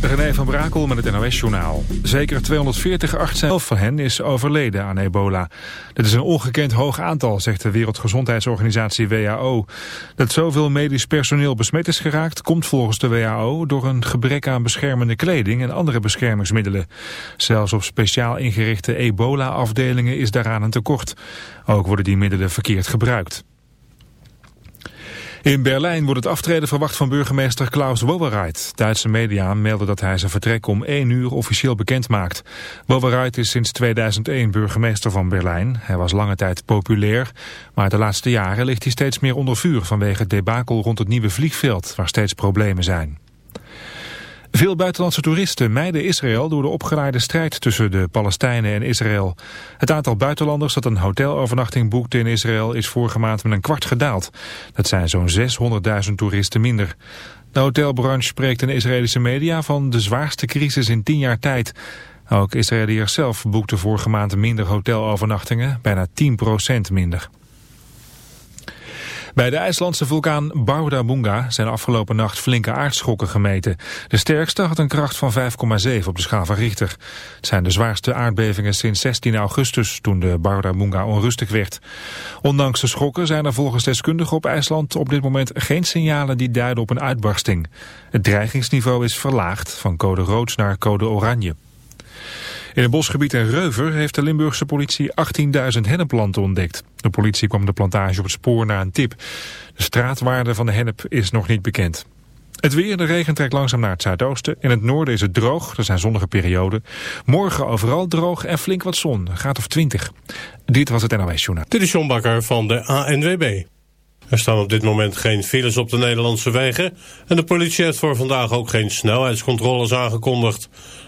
René van Brakel met het NOS-journaal. Zeker 240 artsen van hen is overleden aan ebola. Dit is een ongekend hoog aantal, zegt de Wereldgezondheidsorganisatie WHO. Dat zoveel medisch personeel besmet is geraakt... komt volgens de WHO door een gebrek aan beschermende kleding... en andere beschermingsmiddelen. Zelfs op speciaal ingerichte ebola-afdelingen is daaraan een tekort. Ook worden die middelen verkeerd gebruikt. In Berlijn wordt het aftreden verwacht van burgemeester Klaus Wowereit. Duitse media melden dat hij zijn vertrek om 1 uur officieel bekend maakt. Wowereit is sinds 2001 burgemeester van Berlijn. Hij was lange tijd populair, maar de laatste jaren ligt hij steeds meer onder vuur... vanwege het debakel rond het nieuwe vliegveld, waar steeds problemen zijn. Veel buitenlandse toeristen mijden Israël door de opgeleide strijd tussen de Palestijnen en Israël. Het aantal buitenlanders dat een hotelovernachting boekte in Israël is vorige maand met een kwart gedaald. Dat zijn zo'n 600.000 toeristen minder. De hotelbranche spreekt in Israëlische media van de zwaarste crisis in tien jaar tijd. Ook Israëliërs zelf boekten vorige maand minder hotelovernachtingen, bijna 10% minder. Bij de IJslandse vulkaan Bunga zijn afgelopen nacht flinke aardschokken gemeten. De sterkste had een kracht van 5,7 op de schaal van Richter. Het zijn de zwaarste aardbevingen sinds 16 augustus, toen de Bunga onrustig werd. Ondanks de schokken zijn er volgens deskundigen op IJsland op dit moment geen signalen die duiden op een uitbarsting. Het dreigingsniveau is verlaagd van code rood naar code oranje. In het bosgebied in Reuver heeft de Limburgse politie 18.000 hennepplanten ontdekt. De politie kwam de plantage op het spoor na een tip. De straatwaarde van de hennep is nog niet bekend. Het weer, de regen trekt langzaam naar het zuidoosten. In het noorden is het droog, er zijn zonnige perioden. Morgen overal droog en flink wat zon, gaat of 20. Dit was het NOS Journaal. Dit is John Bakker van de ANWB. Er staan op dit moment geen files op de Nederlandse wegen... en de politie heeft voor vandaag ook geen snelheidscontroles aangekondigd.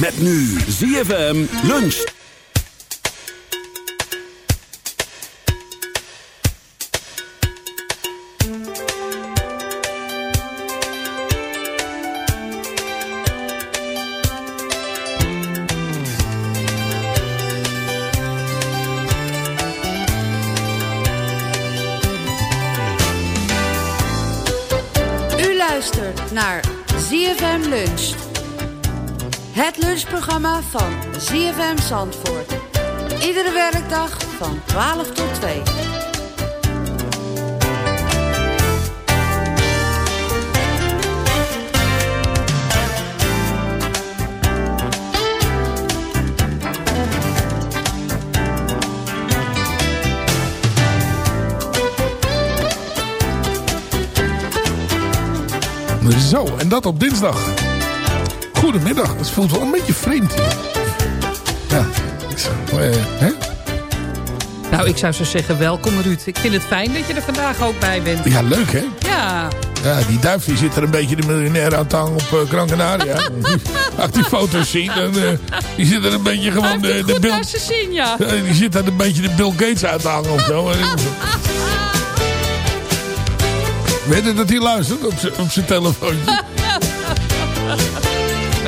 Met nu ZFM lunch. Het lunchprogramma van ZFM Zandvoort. Iedere werkdag van 12 tot 2. Zo, en dat op dinsdag. Goedemiddag. Het voelt wel een beetje vreemd hier. Ja. Uh, hè? Nou, ik zou zo zeggen, welkom Ruud. Ik vind het fijn dat je er vandaag ook bij bent. Ja, leuk hè? Ja. Ja, die duif die zit er een beetje de miljonair aan te hangen op uh, Gran Canaria. Als die foto's zie, dan uh, die zit er een beetje gewoon de, de Bill... zien, ja. die zit er een beetje de Bill Gates uit te hangen of zo. Weet je dat hij luistert op zijn telefoontje?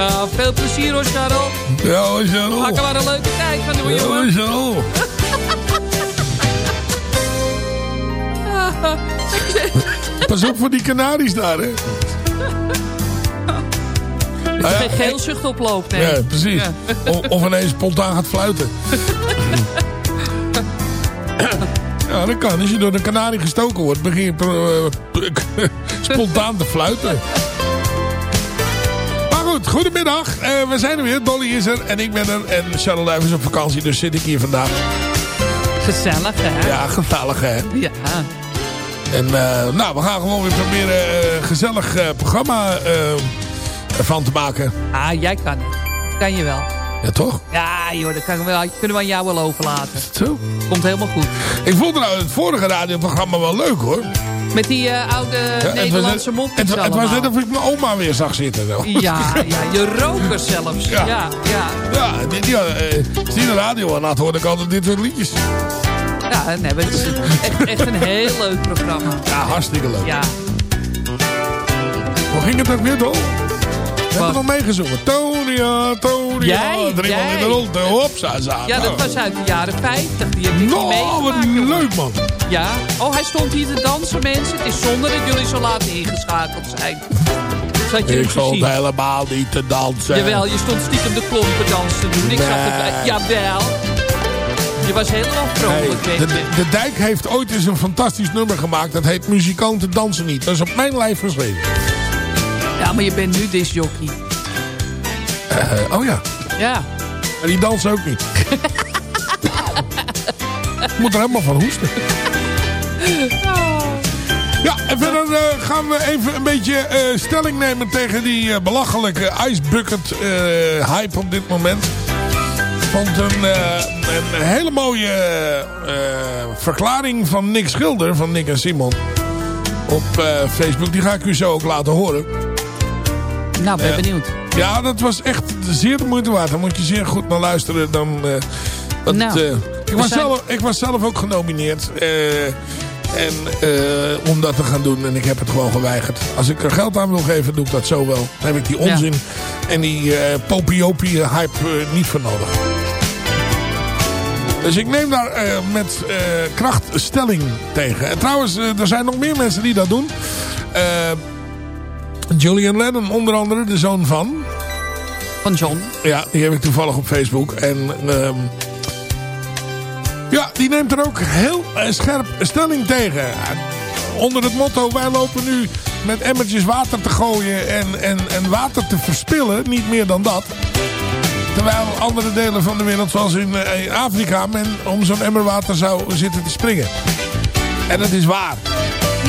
nou, veel plezier hoor, Charles. Ja Charles. Maak er maar een leuke tijd van, de ja, jongen. Pas op voor die kanaries daar, hè. Dat nou ja, geen geelzucht oploopt, nee. Ja, precies. Ja. Of, of ineens spontaan gaat fluiten. Ja, dat kan. Als je door de kanarie gestoken wordt, begin je uh, spontaan te fluiten. Goed, goedemiddag. Uh, we zijn er weer. Dolly is er en ik ben er. En Charlotte is op vakantie, dus zit ik hier vandaag. Gezellig, hè? Ja, gezellig, hè? Ja. En uh, nou, we gaan gewoon weer proberen een gezellig programma ervan te maken. Ah, jij kan het. Kan je wel. Ja, toch? Ja, joh, dat kan ik wel, kunnen we aan jou wel overlaten. Zo? Komt helemaal goed. Ik vond nou het vorige radioprogramma wel leuk, hoor. Met die uh, oude ja, Nederlandse mond. Het, het, was net of ik mijn oma weer zag zitten. Zo. Ja, ja, je roker zelfs. Ja, ja. Ja, ja die, die, die de radio aan had, hoorde ik altijd dit soort liedjes. Ja, nee, het is echt, echt een heel leuk programma. Ja, hartstikke leuk. Ja. Hoe ging het ook weer, Dol? We hebben nog meegezongen. Tonia, Tonia. Jij, in de rond. Hopsa, za. Ja, dat was uit de jaren 50. Die heb ik no, wat leuk man. Ja. Oh, hij stond hier te dansen, mensen. Het is zonder dat jullie zo laat ingeschakeld zijn. Zat je ik stond helemaal niet te dansen. Jawel, je stond stiekem de klompen dansen doen. Ik nee. zag het. Jawel. Je was helemaal vrolijk, hey, de, de, Dijk heeft ooit eens een fantastisch nummer gemaakt. Dat heet Muzikanten dansen niet. Dat is op mijn lijf geschreven. Ja, maar je bent nu disjockey. Uh, oh ja. Ja. En die dansen ook niet. Ik moet er helemaal van hoesten. Oh. Ja, en verder uh, gaan we even een beetje uh, stelling nemen tegen die belachelijke ice bucket hype op dit moment. Vond een, een hele mooie verklaring van Nick Schilder, van Nick en Simon. Op Facebook, die ga ik u zo ook laten horen. Nou, ben benieuwd. Ja, dat was echt zeer de moeite waard. Daar moet je zeer goed naar luisteren. Dan, uh, dat, nou, uh, ik, was zijn... zelf, ik was zelf ook genomineerd. Uh, en om dat te gaan doen. En ik heb het gewoon geweigerd. Als ik er geld aan wil geven, doe ik dat zo wel. Dan heb ik die onzin ja. en die popiopie hype niet voor nodig. Dus ik neem daar met kracht stelling tegen. En trouwens, er zijn nog meer mensen die dat doen. Julian Lennon onder andere, de zoon van... Van John. Ja, die heb ik toevallig op Facebook. En um, ja, die neemt er ook heel scherp stelling tegen. Onder het motto, wij lopen nu met emmertjes water te gooien en, en, en water te verspillen. Niet meer dan dat. Terwijl andere delen van de wereld, zoals in, eh, in Afrika, men om zo'n emmer water zou zitten te springen. En dat is waar.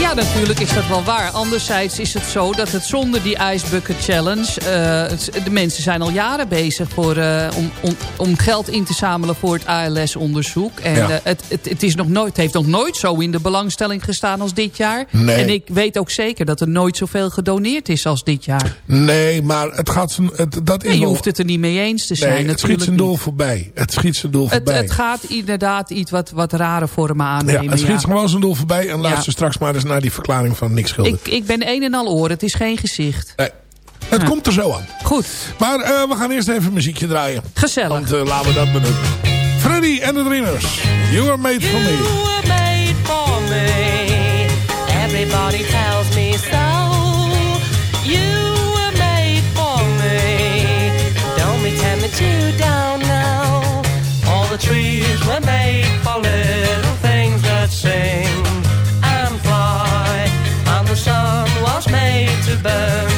Ja, natuurlijk is dat wel waar. Anderzijds is het zo dat het zonder die Ice Bucket Challenge... Uh, de mensen zijn al jaren bezig voor, uh, om, om, om, geld in te zamelen voor het ALS-onderzoek. En ja. uh, het, het, het, is nog nooit, het heeft nog nooit zo in de belangstelling gestaan als dit jaar. Nee. En ik weet ook zeker dat er nooit zoveel gedoneerd is als dit jaar. Nee, maar het gaat... Het, dat is nee, je hoeft het er niet mee eens te zijn. Nee, het schiet zijn doel voorbij. Het schiet zijn doel voorbij. Het, het gaat inderdaad iets wat, wat rare vormen aannemen. Ja, het schiet ja. gewoon zijn doel voorbij. En luister straks maar eens naar naar die verklaring van Nick Schilder. Ik, ik ben een en al oor. Het is geen gezicht. Nee. Het ja. komt er zo aan. Goed. Maar uh, we gaan eerst even muziekje draaien. Gezellig. Want uh, laten we dat benutten. Freddy and the Dreamers. You were made for me. You were made for me. Everybody tells me so. You were made for me. Don't be tempted to down now. All the trees were made bird.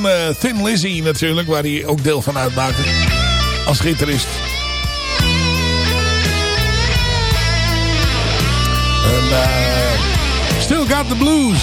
Van eh, Thin Lizzy natuurlijk, waar hij ook deel van uitmaakte. Als gitarist. En, eh, Still Got the Blues.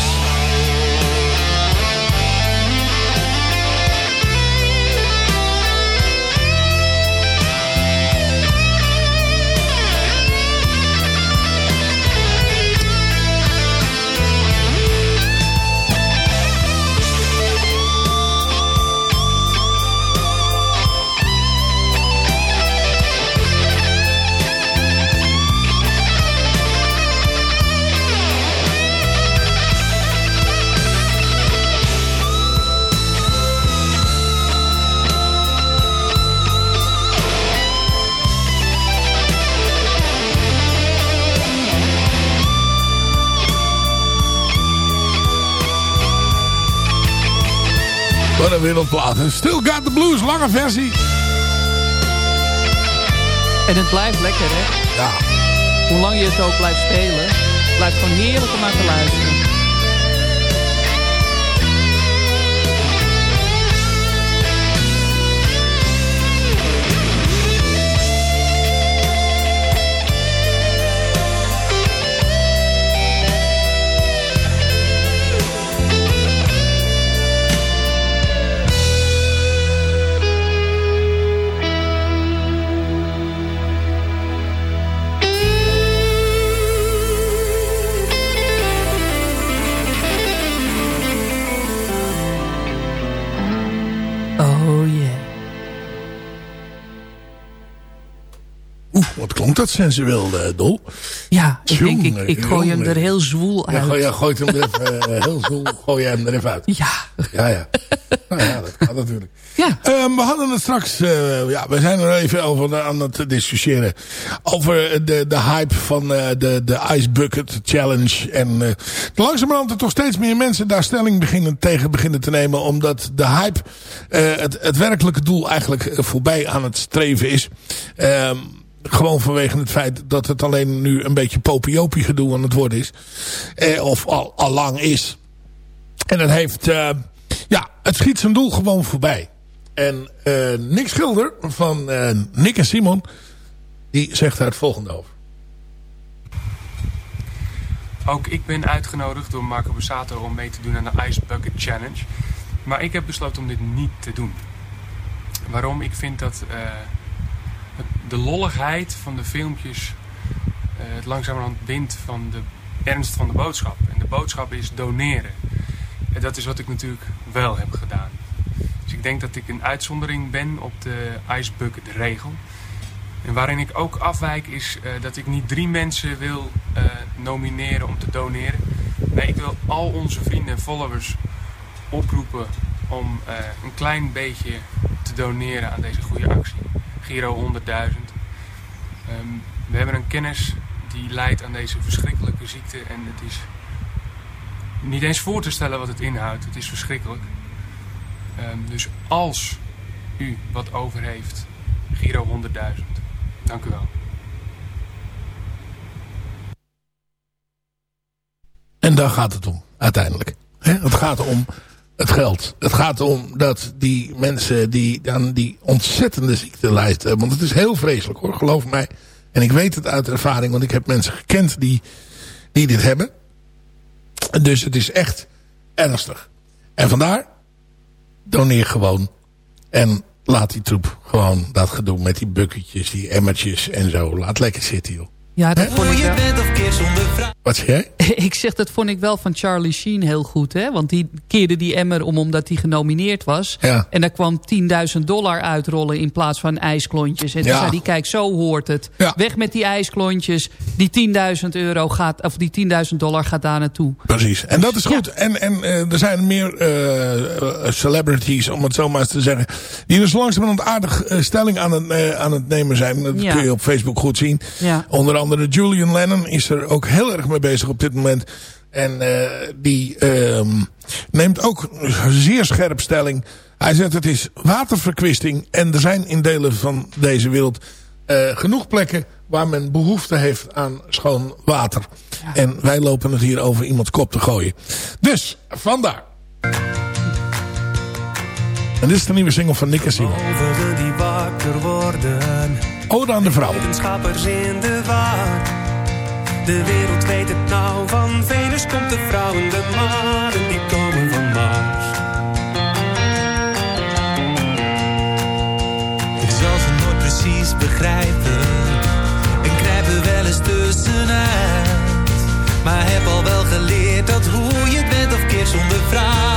Een wereldplaat. Still Got the Blues, lange versie. En het blijft lekker, hè? Ja. Hoe lang je het ook blijft spelen, blijft gewoon heerlijk om naar te luisteren. Klonk dat sensueel, eh, Dol. Ja, ik denk, ik, ik gooi hem er heel zwoel Ja, uit. gooi, ja, gooit hem er even, eh, heel zo, gooi je hem er even uit. Ja. Ja, ja. Nou ja, dat gaat natuurlijk. Ja. Ehm, we hadden het straks, eh, ja, we zijn er even over aan het discussiëren. Over de, de hype van de, de Ice Bucket Challenge. En langzamerhand er toch steeds meer mensen daar stelling beginnen, tegen beginnen te nemen. Omdat de hype, het, het werkelijke doel eigenlijk voorbij aan het streven is. Ehm, gewoon vanwege het feit dat het alleen nu een beetje popiopie gedoe aan het worden is. Eh, of al, al lang is. En het heeft, eh, ja, het schiet zijn doel gewoon voorbij. En eh Nick Schilder van Nick en Simon, die zegt daar het volgende over. Ook ik ben uitgenodigd door Marco Bussato om mee te doen aan de Ice Bucket Challenge. Maar ik heb besloten om dit niet te doen. Waarom? Ik vind dat de lolligheid van de filmpjes eh, het langzamerhand wint van de ernst van de boodschap. En de boodschap is doneren. En dat is wat ik natuurlijk wel heb gedaan. Dus ik denk dat ik een uitzondering ben op de Ice Bucket regel. En waarin ik ook afwijk is eh, dat ik niet drie mensen wil eh, nomineren om te doneren. Nee, ik wil al onze vrienden en followers oproepen om een klein beetje te doneren aan deze goede actie. Giro 100.000. Ehm, we hebben een kennis die leidt aan deze verschrikkelijke ziekte en het is niet eens voor te stellen wat het inhoudt. Het is verschrikkelijk. Ehm, dus als u wat over heeft, Giro 100.000. Dank u wel. En daar gaat het om, uiteindelijk. Het gaat om het geld. Het gaat om dat die mensen die aan die ontzettende ziekte lijden. Want het is heel vreselijk hoor, geloof mij. En ik weet het uit ervaring, want ik heb mensen gekend die, die dit hebben. Dus het is echt ernstig. En vandaar, doneer gewoon. En laat die troep gewoon dat gedoe met die bukketjes, die emmertjes en zo. Laat lekker zitten joh. Ja, dat vond ik wel. Wat zeg jij? Ik zeg, dat vond ik wel van Charlie Sheen heel goed. Hè? Want die keerde die emmer om omdat hij genomineerd was. Ja. En daar kwam 10.000 dollar uitrollen in plaats van ijsklontjes. En toen Ja. zei hij, kijk, zo hoort het. Weg met die ijsklontjes. Die 10.000 euro gaat, of die 10.000 dollar gaat daar naartoe. Precies. En dat is goed. En, en eh, er zijn meer eh, eh, celebrities, om het zo maar eens te zeggen. Die dus langzamerhand aardig stelling aan het, eh, aan het nemen zijn. Dat Ja. kun je op Facebook goed zien. Ja. Onder andere andere Julian Lennon is er ook heel erg mee bezig op dit moment. En eh, die ehm, neemt ook zeer scherp stelling. Hij zegt het is waterverkwisting. En er zijn in delen van deze wereld eh, genoeg plekken waar men behoefte heeft aan schoon water. En wij lopen het hier over iemands kop te gooien. Dus, vandaar. En dit is de nieuwe single van Nick en Over die wakker worden... Ode aan de vrouw. Wetenschappers in de war. De wereld weet het nou. Van Venus komt de vrouw en de maan. die komen van Mars. Ik zal ze nooit precies begrijpen. En krijg er wel eens tussenuit. Maar heb al wel geleerd dat hoe je het bent of keer zonder vraag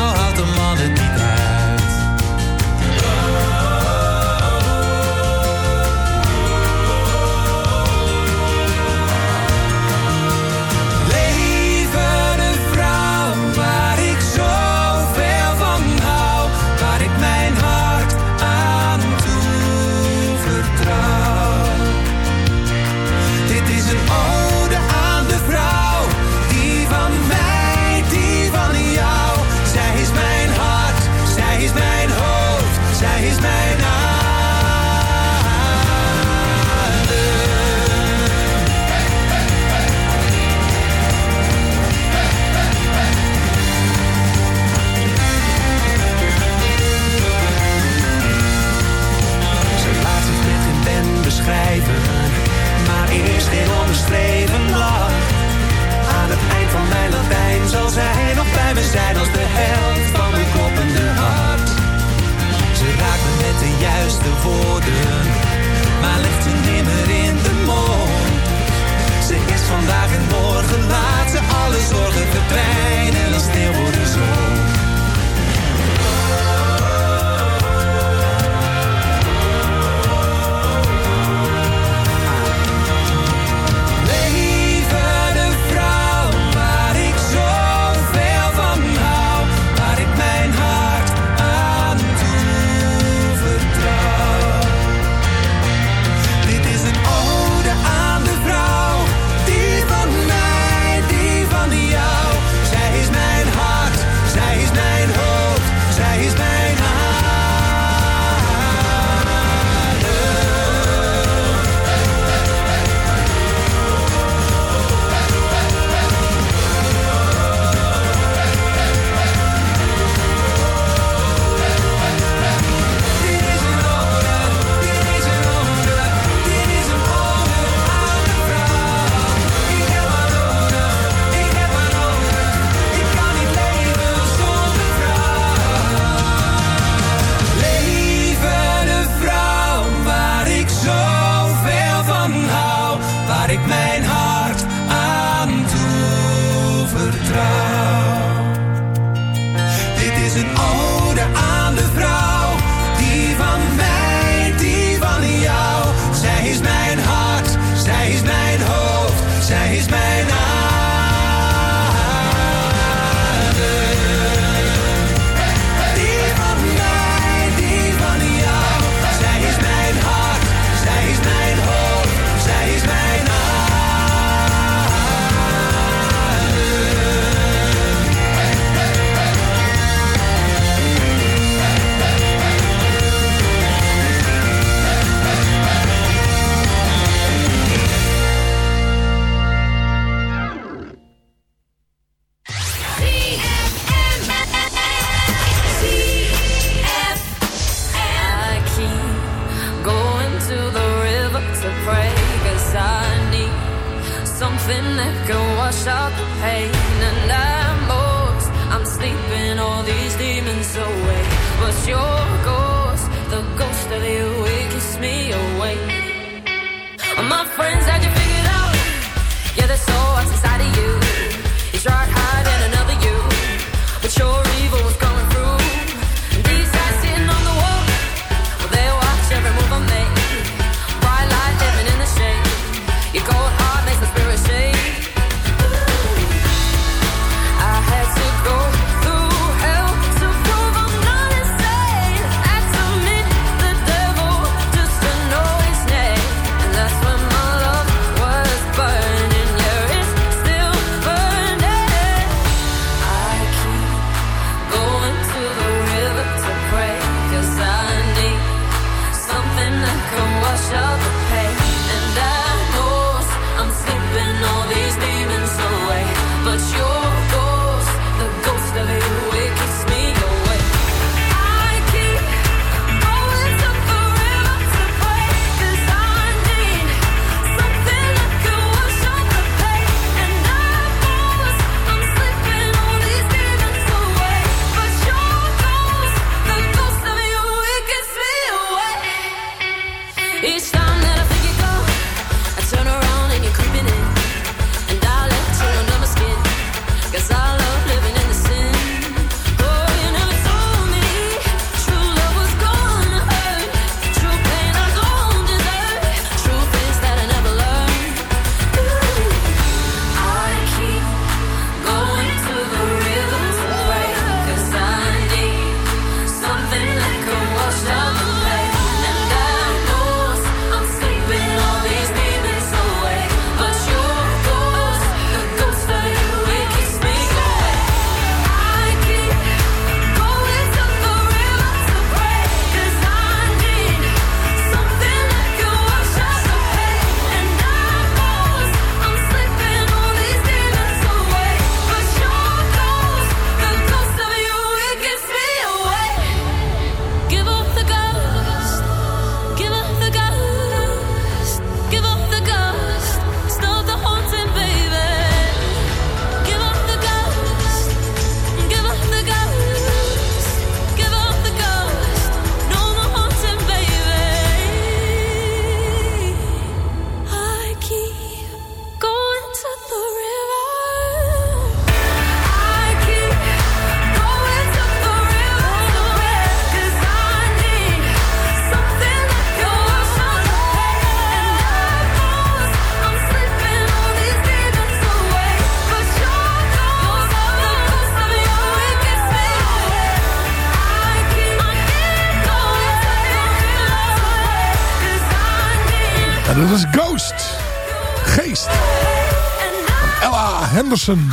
Henderson.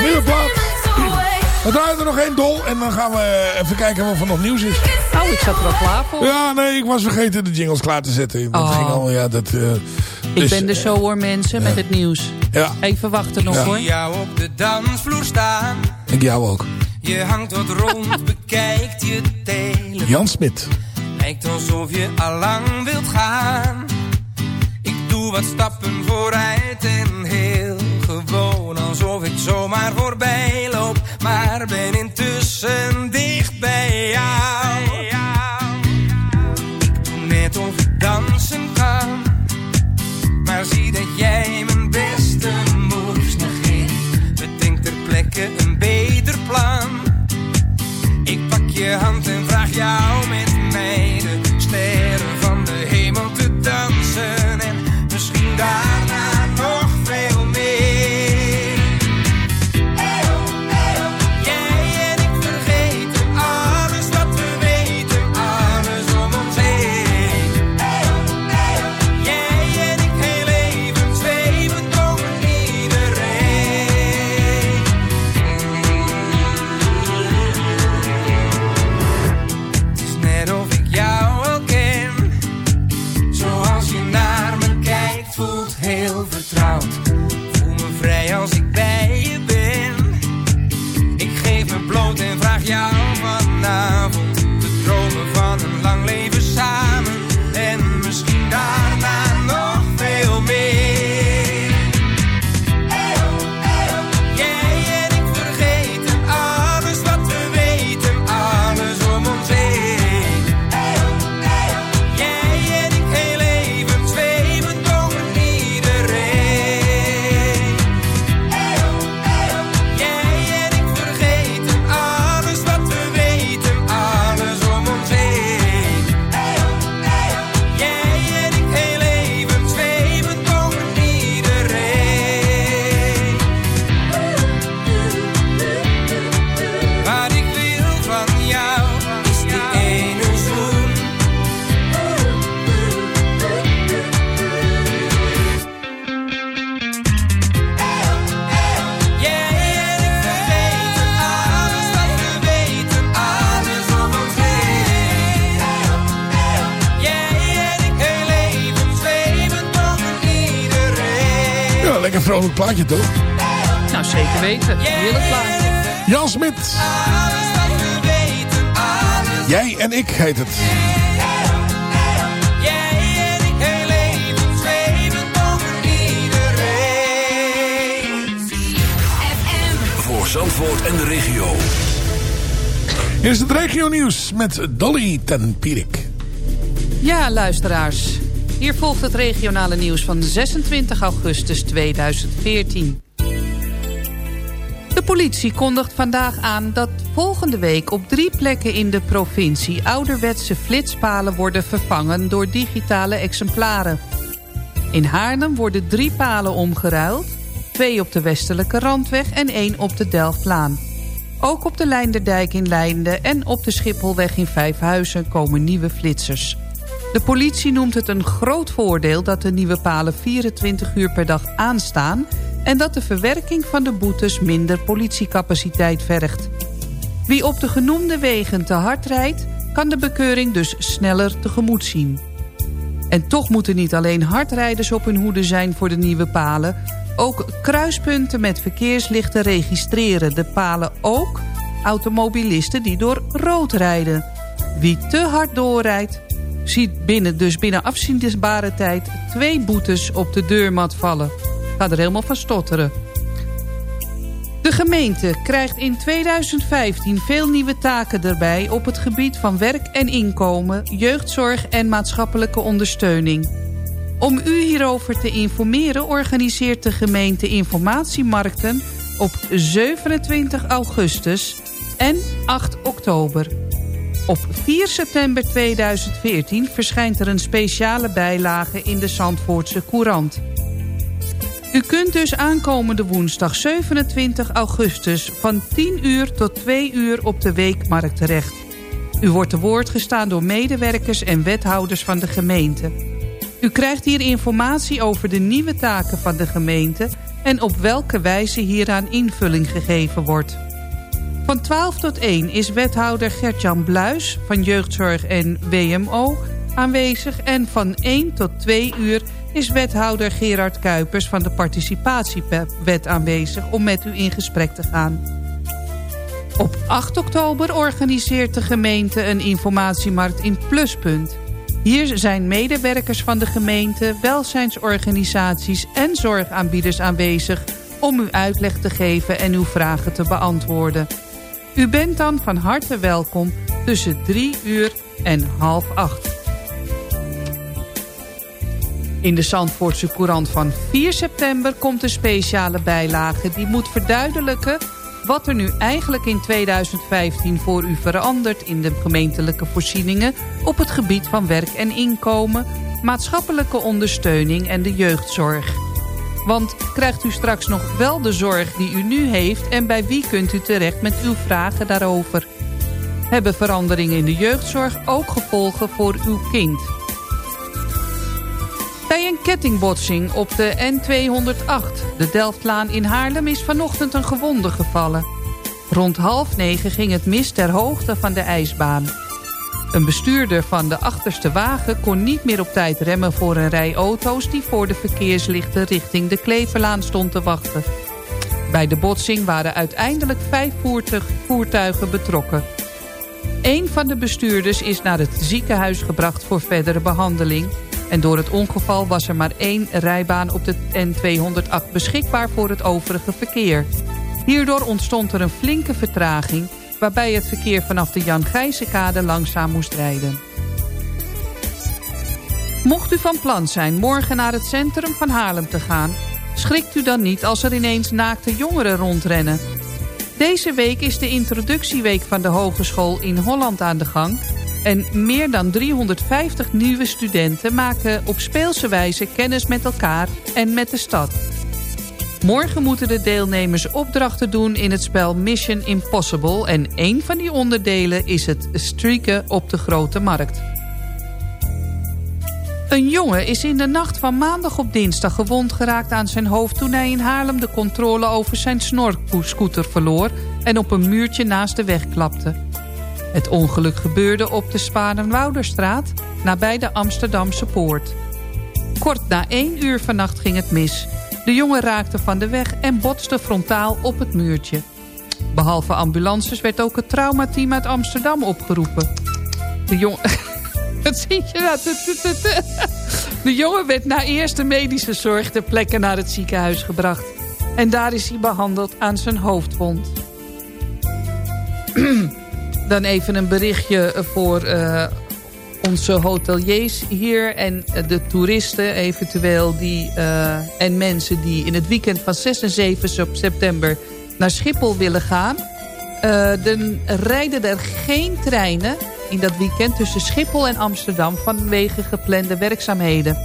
Nieuwe plaat. We draaien er nog één dol en dan gaan we even kijken wat er nog nieuws is. Oh, ik zat er al klaar voor. Ja, nee, ik was vergeten de jingles klaar te zetten. Dat Oh. ging al, ja, dat... eh, Ik dus, ben er zo hoor mensen met het nieuws. Ja. Even wachten nog Ja. hoor. Zie jou op de dansvloer staan. Ik jou ook. Je hangt wat rond, bekijkt je telefoon. Jan Smit. Lijkt alsof je allang wilt gaan. Ik doe wat stappen vooruit en heel gewoon. Alsof ik zomaar voorbij loop. Maar ben intussen dicht bij jou. Zandvoort en de regio. Hier is het regio nieuws met Dolly ten Pierik. Ja, luisteraars. Hier volgt het regionale nieuws van 26 augustus 2014. De politie kondigt vandaag aan dat volgende week op drie plekken in de provincie... ouderwetse flitspalen worden vervangen door digitale exemplaren. In Haarlem worden drie palen omgeruild. Twee op de westelijke randweg en één op de Delftlaan. Ook op de Leinderdijk in Leinden en op de Schipholweg in Vijfhuizen komen nieuwe flitsers. De politie noemt het een groot voordeel dat de nieuwe palen 24 uur per dag aanstaan... en dat de verwerking van de boetes minder politiecapaciteit vergt. Wie op de genoemde wegen te hard rijdt... kan de bekeuring dus sneller tegemoet zien. En toch moeten niet alleen hardrijders op hun hoede zijn voor de nieuwe palen... ook kruispunten met verkeerslichten registreren de palen ook... automobilisten die door rood rijden. Wie te hard doorrijdt, ziet binnen, dus binnen afzienbare tijd... twee boetes op de deurmat vallen. Ga er helemaal van stotteren. De gemeente krijgt in 2015 veel nieuwe taken erbij... op het gebied van werk en inkomen, jeugdzorg en maatschappelijke ondersteuning. Om u hierover te informeren organiseert de gemeente informatiemarkten... op 27 augustus en 8 oktober. Op 4 september 2014 verschijnt er een speciale bijlage in de Zandvoortse Courant... U kunt dus aankomende woensdag 27 augustus van 10 uur tot 2 uur op de weekmarkt terecht. U wordt te woord gestaan door medewerkers en wethouders van de gemeente. U krijgt hier informatie over de nieuwe taken van de gemeente... en op welke wijze hieraan invulling gegeven wordt. Van 12 tot 1 is wethouder Gertjan Bluis van Jeugdzorg en WMO aanwezig... en van 1 tot 2 uur is wethouder Gerard Kuipers van de Participatiewet aanwezig... om met u in gesprek te gaan. Op 8 oktober organiseert de gemeente een informatiemarkt in Pluspunt... Hier zijn medewerkers van de gemeente, welzijnsorganisaties en zorgaanbieders aanwezig om u uitleg te geven en uw vragen te beantwoorden. U bent dan van harte welkom tussen drie uur en half acht. In de Zandvoortse Courant van 4 september komt een speciale bijlage... die moet verduidelijken wat er nu eigenlijk in 2015 voor u verandert... in de gemeentelijke voorzieningen op het gebied van werk en inkomen... maatschappelijke ondersteuning en de jeugdzorg. Want krijgt u straks nog wel de zorg die u nu heeft... en bij wie kunt u terecht met uw vragen daarover? Hebben veranderingen in de jeugdzorg ook gevolgen voor uw kind? Bij een kettingbotsing op de N208, de Delftlaan in Haarlem, is vanochtend een gewonde gevallen. Rond half negen ging het mis ter hoogte van de ijsbaan. Een bestuurder van de achterste wagen kon niet meer op tijd remmen voor een rij auto's... die voor de verkeerslichten richting de Kleverlaan stond te wachten. Bij de botsing waren uiteindelijk vijf voertuigen betrokken. Een van de bestuurders is naar het ziekenhuis gebracht voor verdere behandeling... En door het ongeval was er maar één rijbaan op de N208 beschikbaar voor het overige verkeer. Hierdoor ontstond er een flinke vertraging... waarbij het verkeer vanaf de Jan Gijzenkade langzaam moest rijden. Mocht u van plan zijn morgen naar het centrum van Haarlem te gaan... schrikt u dan niet als er ineens naakte jongeren rondrennen. Deze week is de introductieweek van de Hogeschool in Holland aan de gang... En meer dan 350 nieuwe studenten maken op speelse wijze kennis met elkaar en met de stad. Morgen moeten de deelnemers opdrachten doen in het spel Mission Impossible... en een van die onderdelen is het streaken op de Grote Markt. Een jongen is in de nacht van maandag op dinsdag gewond geraakt aan zijn hoofd... toen hij in Haarlem de controle over zijn snorscooter verloor... en op een muurtje naast de weg klapte. Het ongeluk gebeurde op de Sparenwouderstraat, nabij de Amsterdamse Poort. Kort na één uur vannacht ging het mis. De jongen raakte van de weg en botste frontaal op het muurtje. Behalve ambulances werd ook het traumateam uit Amsterdam opgeroepen. De jongen... Wat zie je nou? De jongen werd na eerste medische zorg ter plekke naar het ziekenhuis gebracht. En daar is hij behandeld aan zijn hoofdwond. Dan even een berichtje voor uh, onze hoteliers hier en de toeristen eventueel. Die, uh, en mensen die in het weekend van 6 en 7 september naar Schiphol willen gaan. Dan rijden er geen treinen in dat weekend tussen Schiphol en Amsterdam vanwege geplande werkzaamheden.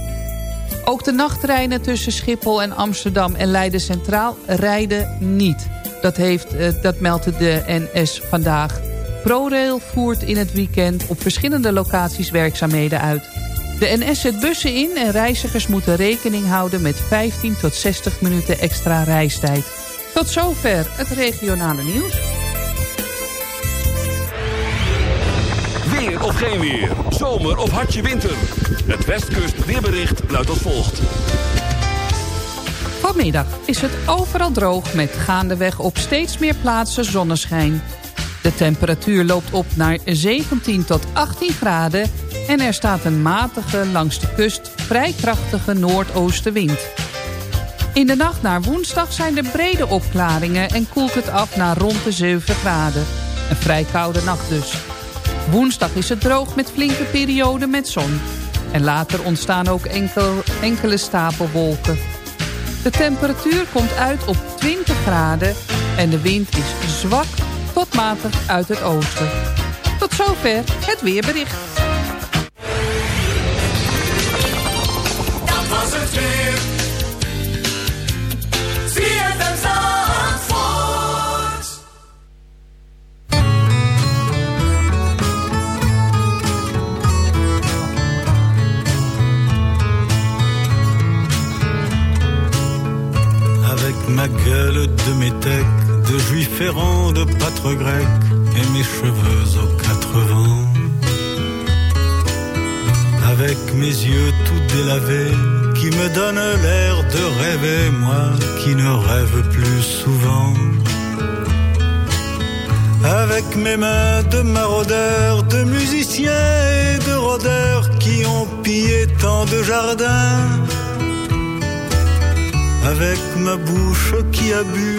Ook de nachttreinen tussen Schiphol en Amsterdam en Leiden Centraal rijden niet. Dat, heeft, dat meldde de NS vandaag. ProRail voert in het weekend op verschillende locaties werkzaamheden uit. De NS zet bussen in en reizigers moeten rekening houden met 15 tot 60 minuten extra reistijd. Tot zover het regionale nieuws. Weer of geen weer, zomer of hartje winter. Het Westkust weerbericht luidt als volgt. Vanmiddag is het overal droog met gaandeweg op steeds meer plaatsen zonneschijn. De temperatuur loopt op naar 17 tot 18 graden... en er staat een matige, langs de kust vrij krachtige noordoostenwind. In de nacht naar woensdag zijn er brede opklaringen... en koelt het af naar rond de 7 graden. Een vrij koude nacht dus. Woensdag is het droog met flinke perioden met zon. En later ontstaan ook enkel, enkele stapelwolken. De temperatuur komt uit op 20 graden en de wind is zwak tot matig uit het oosten. Tot zover het weerbericht. Dat was het weer. Zie het en Avec ma gueule de métèque de juif errant, de pâtre grec, et mes cheveux aux quatre vents. Avec mes yeux tout délavés, qui me donnent l'air de rêver, moi qui ne rêve plus souvent. Avec mes mains de maraudeurs, de musiciens et de rôdeurs qui ont pillé tant de jardins. Avec ma bouche qui a bu,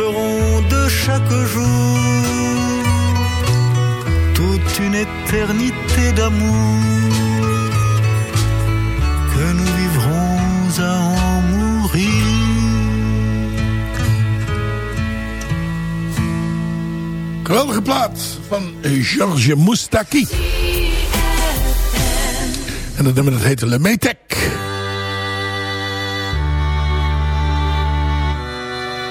Ferons de chaque jour toute une éternité d'amour que nous vivrons à en mourir. Geweldige plaat van Georges Moustaki. En dat nummer dat heette Le Metec.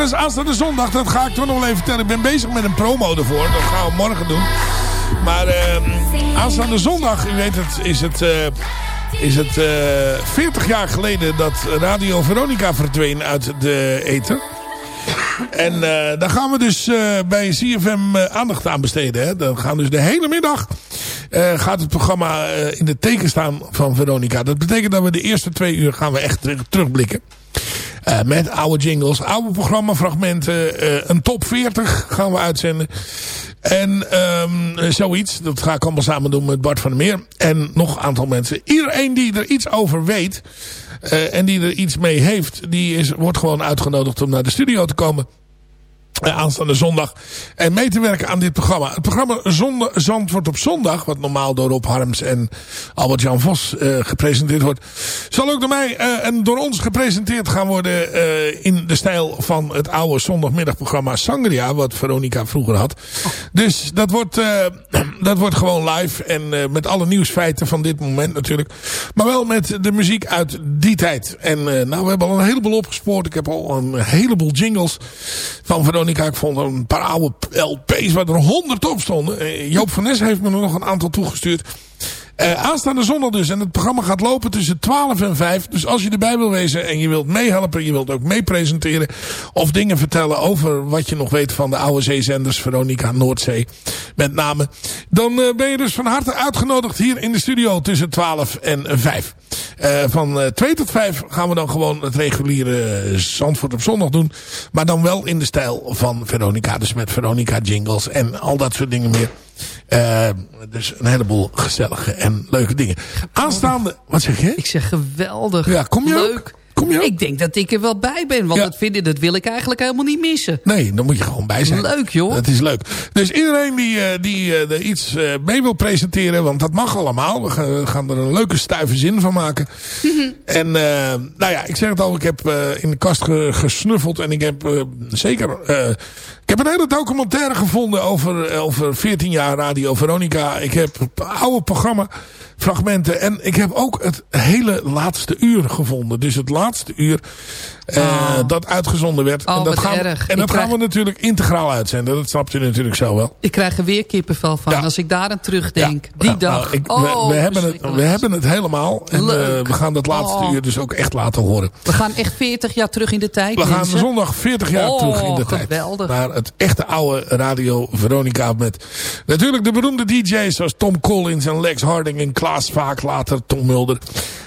Overigens, aanstaande zondag, dat ga ik toch nog wel even vertellen. Ik ben bezig met een promo ervoor. Dat gaan we morgen doen. Maar uh, aanstaande zondag, u weet het, is het, uh, is het uh, eh, 40 jaar geleden dat Radio Veronica verdween uit de eten. En uh, daar gaan we dus bij CFM aandacht aan besteden. Hè. Dan gaan dus de hele middag gaat het programma in het teken staan van Veronica. Dat betekent dat we de eerste twee uur gaan we echt terugblikken. Uh, met oude jingles, oude programmafragmenten. Uh, een top 40 gaan we uitzenden. En um, zoiets. Dat ga ik allemaal samen doen met Bart van der Meer. En nog een aantal mensen. Iedereen die er iets over weet. Uh, en die er iets mee heeft. Die is, wordt gewoon uitgenodigd om naar de studio te komen. Uh, aanstaande zondag. En mee te werken aan dit programma. Het programma Zonde, Zandvoort op zondag. Wat normaal door Rob Harms en Albert-Jan Vos uh, gepresenteerd wordt. Zal ook door mij en door ons gepresenteerd gaan worden. in de stijl van het oude zondagmiddagprogramma Sangria. Wat Veronica vroeger had. Dus dat wordt, dat wordt gewoon live. En met alle nieuwsfeiten van dit moment natuurlijk. Maar wel met de muziek uit die tijd. En nou we hebben al een heleboel opgespoord. Ik heb al een heleboel jingles van Veronica Ik vond een paar oude LP's waar er honderd op stonden. Eh, Joop van Nes heeft me nog een aantal toegestuurd. Uh, aanstaande zondag dus. En het programma gaat lopen tussen 12 en 5. Dus als je erbij wil wezen en je wilt meehelpen. Je wilt ook meepresenteren. Of dingen vertellen over wat je nog weet van de oude zeezenders. Veronica Noordzee met name. Dan uh, ben je dus van harte uitgenodigd hier in de studio tussen 12 en 5. Uh, van 2 tot 5 gaan we dan gewoon het reguliere Zandvoort op zondag doen. Maar dan wel in de stijl van Veronica. Dus met Veronica jingles en al dat soort dingen meer. Uh, dus een heleboel gezellige en leuke dingen. Aanstaande, wat zeg je? Ik zeg geweldig. Ja, kom je Leuk. Ook? Kom je ook? Ik denk dat ik er wel bij ben. Want Ja. dat, vind ik, dat wil ik eigenlijk helemaal niet missen. Nee, dan moet je gewoon bij zijn. Leuk joh. Dat is leuk. Dus iedereen die, eh, die eh, er iets eh, mee wil presenteren, want dat mag allemaal. We gaan, er een leuke stuive zin van maken. en eh, nou ja, ik zeg het al, ik heb eh, in de kast ge- gesnuffeld en ik heb eh, zeker... ik heb een hele documentaire gevonden over, eh, over 14 jaar Radio Veronica. Ik heb oude programma fragmenten. En ik heb ook het hele laatste uur gevonden. Dus het laatste uur eh, dat uitgezonden werd. Oh, en dat gaan, we- erg. En dat gaan we natuurlijk integraal uitzenden. Dat snapt u natuurlijk zo wel. Ik krijg er weer kippenvel van als ik daar aan terugdenk. Die Nou, dag. nou, ik- we, oh, we, hebben het, we hebben het helemaal. En eh, we gaan dat laatste Oh. uur dus ook echt laten horen. We gaan echt 40 jaar terug in de tijd, We gaan zondag 40 jaar Oh, terug in de tijd. geweldig. Naar het echte oude Radio Veronica. Met natuurlijk de beroemde DJ's zoals Tom Collins en Lex Harding en Klaas Vaak. Later Tom Mulder.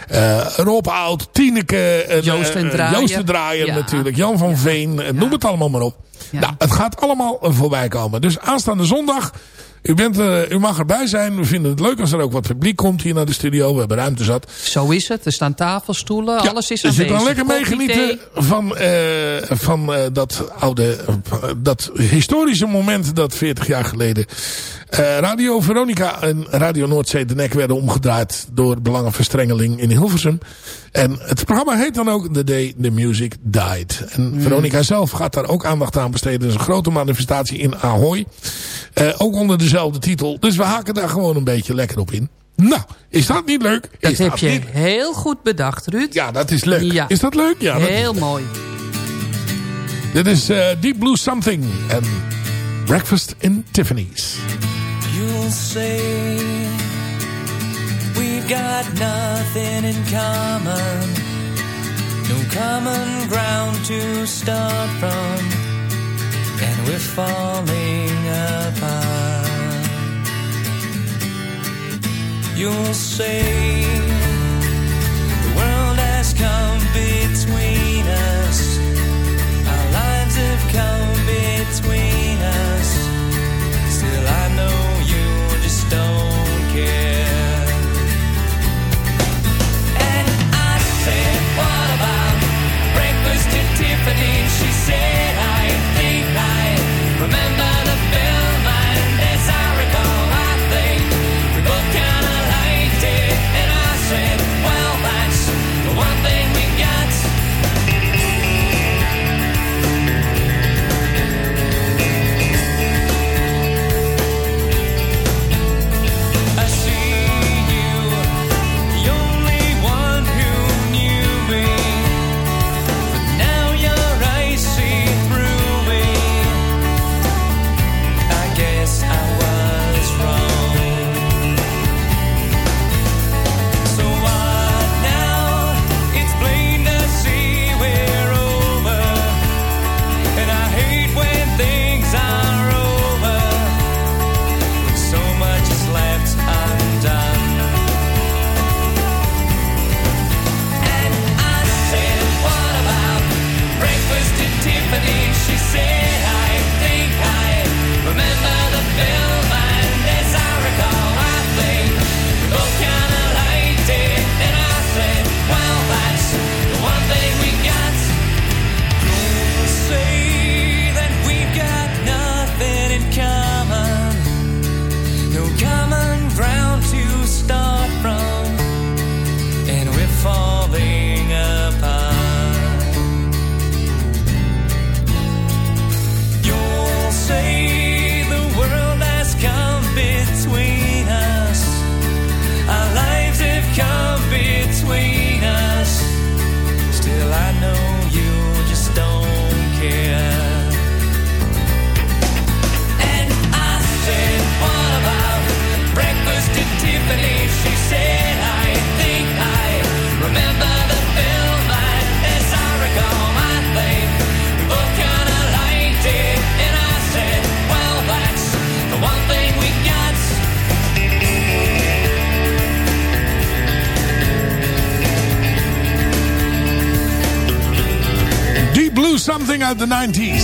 Eh, Rob Oud, Tineke. en, Joost en Draaier. Joost de Draaier Ja. natuurlijk. Jan van Veen. eh, Noem het allemaal maar op. Nou, het gaat allemaal voorbij komen. Dus aanstaande zondag. U, bent, eh, u mag erbij zijn. We vinden het leuk als er ook wat publiek komt hier naar de studio. We hebben ruimte zat. Zo is het. Er staan tafelstoelen. alles is Dus aanwezig. je kan lekker meegenieten van, eh, van eh, dat oude, dat historische moment dat 40 jaar geleden Radio Veronica en Radio Noordzee de nek werden omgedraaid door belangenverstrengeling in Hilversum. En het programma heet dan ook The Day the Music Died. En Hmm. Veronica zelf gaat daar ook aandacht aan besteden. Er is een grote manifestatie in Ahoy. Eh, ook onder dezelfde titel. Dus we haken daar gewoon een beetje lekker op in. Nou, is dat niet leuk? Dat is heb dat je niet heel goed bedacht, Ruud. Ja, dat is leuk. Ja. Is dat leuk? Ja, dat is heel mooi. Dit is eh, Deep Blue Something en Breakfast in Tiffany's. You'll say got nothing in common, no common ground to start from, and we're falling apart. You'll say the world has come Uit de 90s.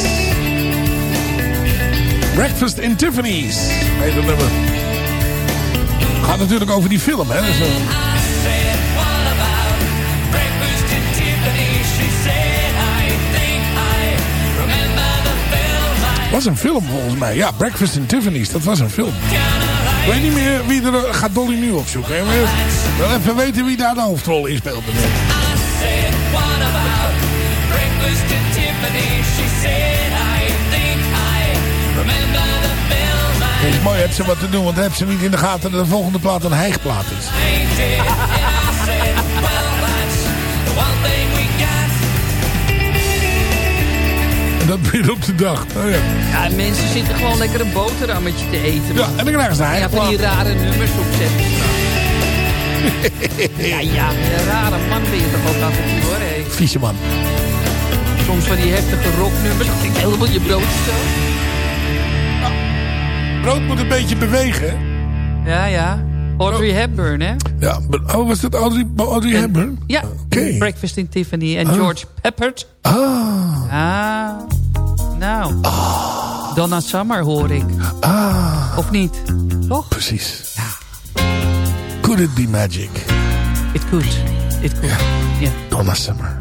Breakfast in Tiffany's. Heet nummer. Gaat natuurlijk over die film, hè. Dus, eh, was een film volgens mij. Ja, Breakfast in Tiffany's. Dat was een film. Ik weet niet meer wie er... Gaat Dolly nu opzoeken. Hè? Maar wel even weten wie daar de hoofdrol in speelde. Said, what about breakfast at Tiffany? She said, I think I remember the film. I Het is mooi, heb ze wat te doen, want dan heb ze niet in de gaten dat de volgende plaat een hijgplaat is. En dat weer op de dag. Oh, ja. Ja, mensen zitten gewoon lekker een boterhammetje te eten. Ja, en dan krijgen ze een Ja, van die rare nummers opzetten ja, ja, een rare man ben je toch ook af en toe, hoor. Hey. Vieze man. Soms van die heftige rocknummers. Denk ik helemaal je brood zo. Brood moet een beetje bewegen. Ja, ja. Audrey Hepburn, hè? Ja, maar- oh, was dat Audrey, Audrey Hepburn? Ja, Breakfast in Tiffany en Ah. George Peppert. Ah. Ah, nou. Donna Summer hoor ik. Ah. Of niet? Toch? Precies. Could it be magic? It could. It could. Ja. Donna Summer.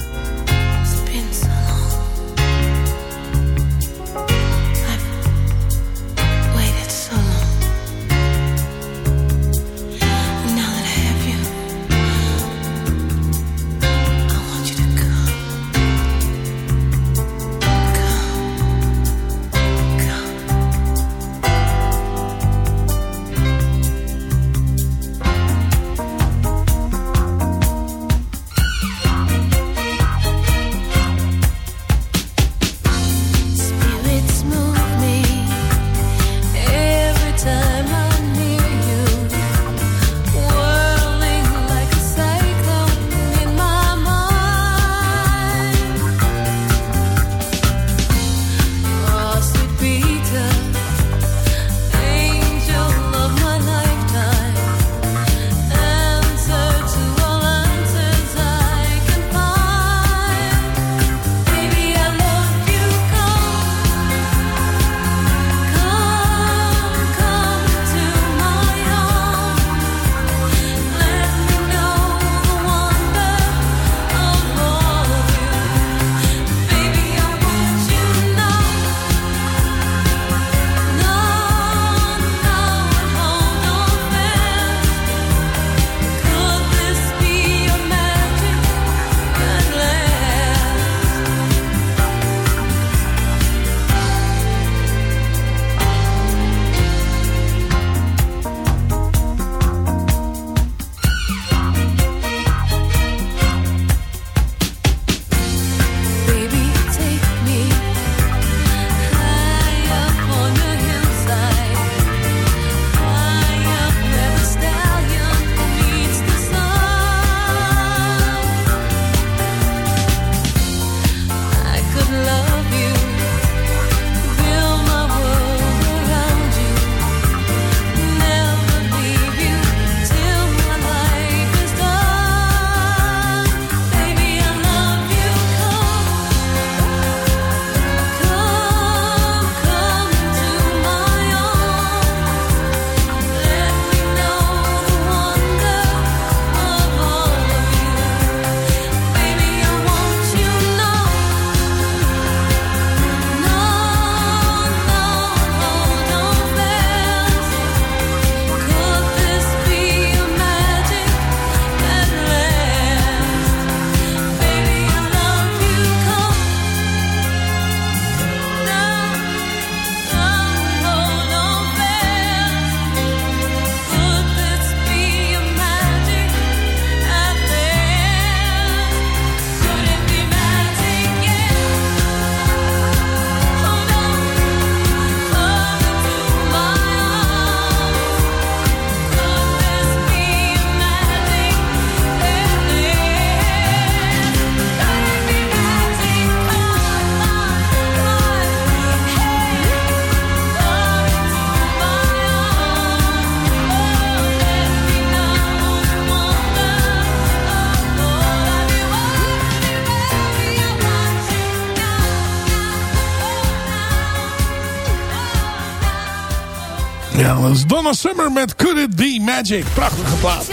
was Donna Summer met Could It Be Magic. Prachtige plaat.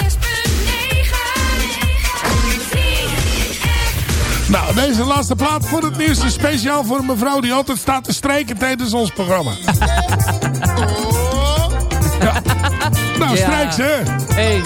Nou, deze laatste plaat voor het nieuws is speciaal voor een mevrouw die altijd staat te strijken tijdens ons programma. Nou, strijk ze. Hey.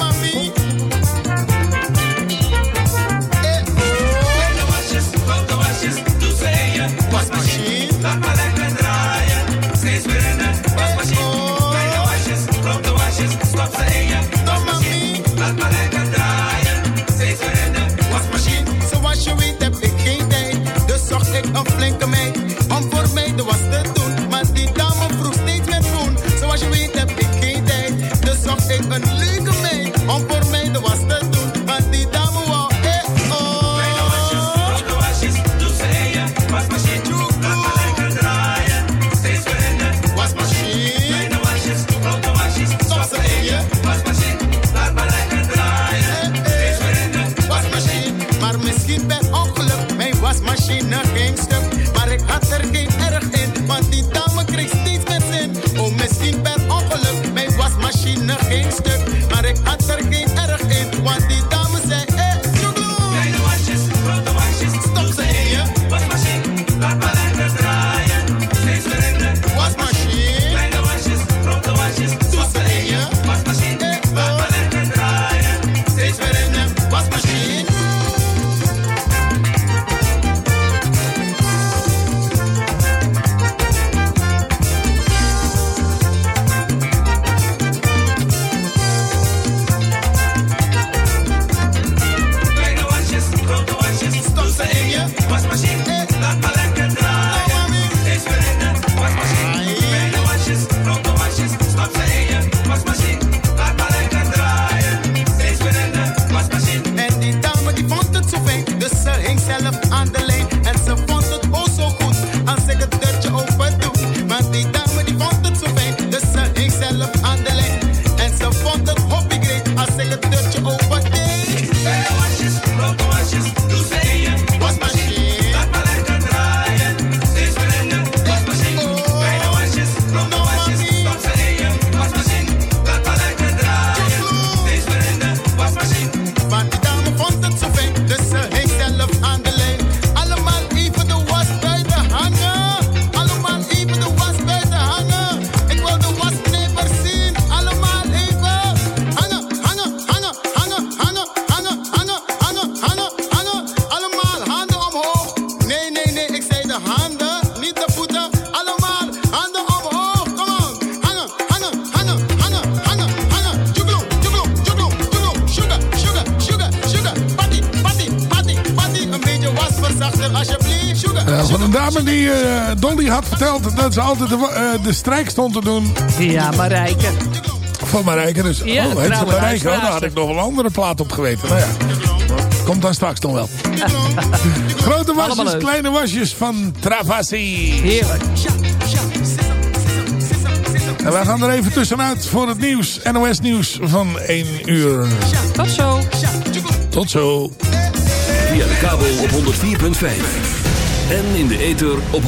de, eh, de strijk stond te doen. Ja, Marijke. Van Marijke, dus. Ja, oh, heet ze Marijke? Oh, daar had ik nog een andere plaat op geweten. Nou ja, komt dan straks nog wel. Grote wasjes, kleine wasjes van Travassi. Heerlijk. En wij gaan er even tussenuit voor het nieuws. NOS nieuws van 1 uur. Tot zo. Tot zo. Via de kabel op 104.5. En in de ether op 106.9.